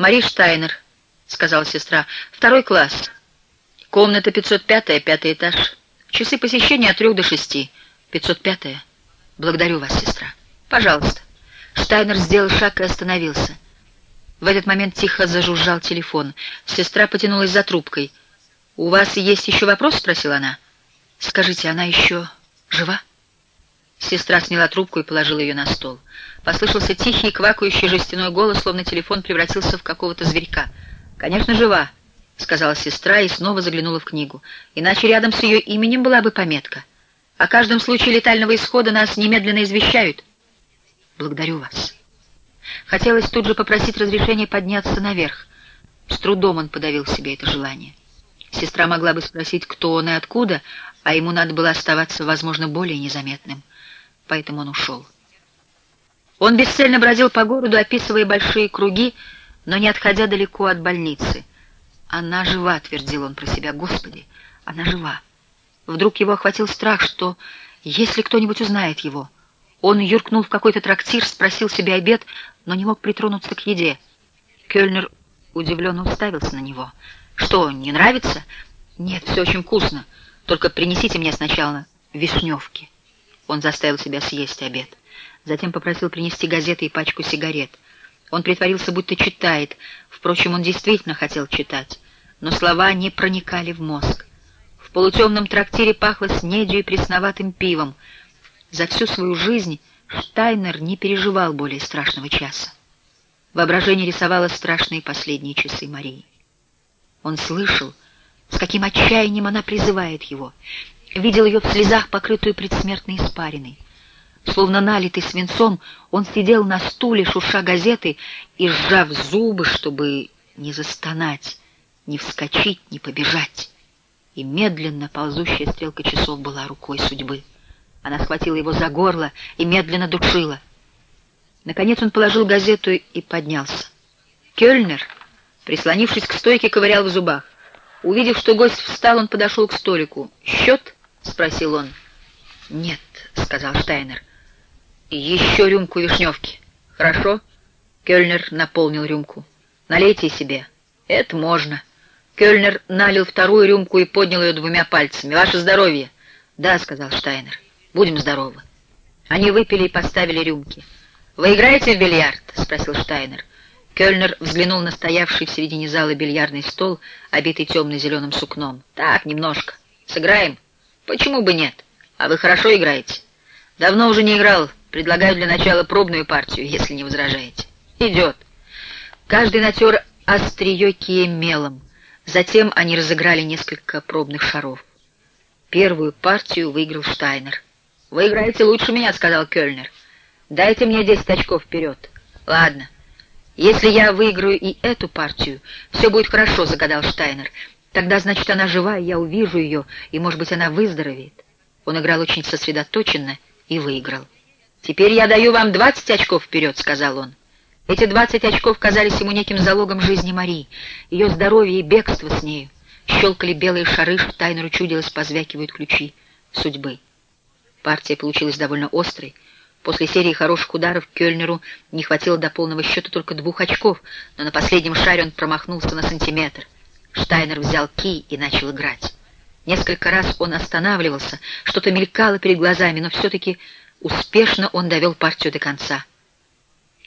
«Мари Штайнер», — сказала сестра, — «второй класс. Комната 505, пятый этаж. Часы посещения от трех до шести. 505. Благодарю вас, сестра. Пожалуйста». Штайнер сделал шаг и остановился. В этот момент тихо зажужжал телефон. Сестра потянулась за трубкой. «У вас есть еще вопрос?» — спросила она. «Скажите, она еще жива?» Сестра сняла трубку и положила ее на стол. Послышался тихий, квакающий жестяной голос, словно телефон превратился в какого-то зверька. «Конечно, жива», — сказала сестра и снова заглянула в книгу. «Иначе рядом с ее именем была бы пометка. О каждом случае летального исхода нас немедленно извещают». «Благодарю вас». Хотелось тут же попросить разрешения подняться наверх. С трудом он подавил себе это желание. Сестра могла бы спросить, кто он и откуда, а ему надо было оставаться, возможно, более незаметным. Поэтому он ушел. Он бесцельно бродил по городу, описывая большие круги, но не отходя далеко от больницы. «Она жива», — твердил он про себя. «Господи, она жива». Вдруг его охватил страх, что если кто-нибудь узнает его... Он юркнул в какой-то трактир, спросил себе обед, но не мог притронуться к еде. Кёльнер удивленно уставился на него. «Что, не нравится?» «Нет, все очень вкусно. Только принесите мне сначала вишневки». Он заставил себя съесть обед. Затем попросил принести газеты и пачку сигарет. Он притворился, будто читает. Впрочем, он действительно хотел читать. Но слова не проникали в мозг. В полутемном трактире пахло снедью и пресноватым пивом. За всю свою жизнь Штайнер не переживал более страшного часа. Воображение рисовало страшные последние часы Марии. Он слышал, с каким отчаянием она призывает его, видел ее в слезах, покрытую предсмертной испариной. Словно налитый свинцом, он сидел на стуле, шурша газеты, и, сжав зубы, чтобы не застонать, не вскочить, не побежать. И медленно ползущая стрелка часов была рукой судьбы. Она схватила его за горло и медленно душила. Наконец он положил газету и поднялся. Кёльнер, прислонившись к стойке, ковырял в зубах. Увидев, что гость встал, он подошел к столику. «Счет?» — спросил он. «Нет», — сказал Штайнер. «Еще рюмку вишневки. Хорошо?» Кёльнер наполнил рюмку. «Налейте себе». «Это можно». Кёльнер налил вторую рюмку и поднял ее двумя пальцами. «Ваше здоровье!» «Да», — сказал Штайнер. Будем здоровы. Они выпили и поставили рюмки. «Вы играете в бильярд?» — спросил Штайнер. Кёльнер взглянул на стоявший в середине зала бильярдный стол, обитый темно-зеленым сукном. «Так, немножко. Сыграем?» «Почему бы нет? А вы хорошо играете?» «Давно уже не играл. Предлагаю для начала пробную партию, если не возражаете». «Идет». Каждый натер острие кием мелом. Затем они разыграли несколько пробных шаров. Первую партию выиграл Штайнер. «Вы играете лучше меня», — сказал Кёльнер. «Дайте мне десять очков вперед». «Ладно. Если я выиграю и эту партию, все будет хорошо», — загадал Штайнер. «Тогда, значит, она жива, и я увижу ее, и, может быть, она выздоровеет». Он играл очень сосредоточенно и выиграл. «Теперь я даю вам двадцать очков вперед», — сказал он. Эти двадцать очков казались ему неким залогом жизни Марии, ее здоровья и бегства с нею. Щелкали белые шары, Штайнеру чудилось, позвякивают ключи судьбы. Партия получилась довольно острой. После серии хороших ударов Кёльнеру не хватило до полного счета только двух очков, но на последнем шаре он промахнулся на сантиметр. Штайнер взял ки и начал играть. Несколько раз он останавливался, что-то мелькало перед глазами, но все-таки успешно он довел партию до конца.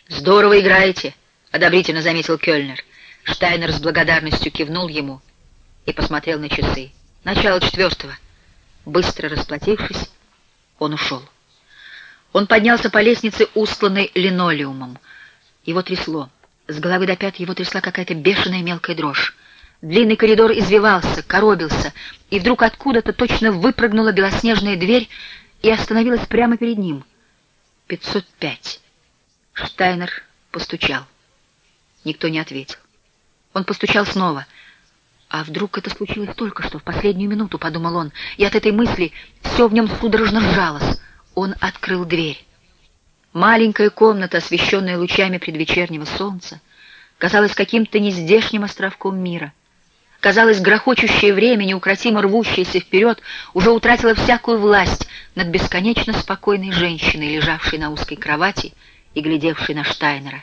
«Здорово играете», — одобрительно заметил Кёльнер. Штайнер с благодарностью кивнул ему и посмотрел на часы. Начало четвертого. Быстро расплатившись, он ушел. Он поднялся по лестнице, устланной линолеумом. Его трясло. С головы до пят его трясла какая-то бешеная мелкая дрожь. Длинный коридор извивался, коробился, и вдруг откуда-то точно выпрыгнула белоснежная дверь и остановилась прямо перед ним. Пятьсот пять. Штайнер постучал. Никто не ответил. Он постучал снова — а вдруг это случилось только что, в последнюю минуту, подумал он, и от этой мысли все в нем судорожно сжалось. Он открыл дверь. Маленькая комната, освещенная лучами предвечернего солнца, казалась каким-то нездешним островком мира. Казалось, грохочущее время, неукротимо рвущееся вперед, уже утратило всякую власть над бесконечно спокойной женщиной, лежавшей на узкой кровати и глядевшей на Штайнера.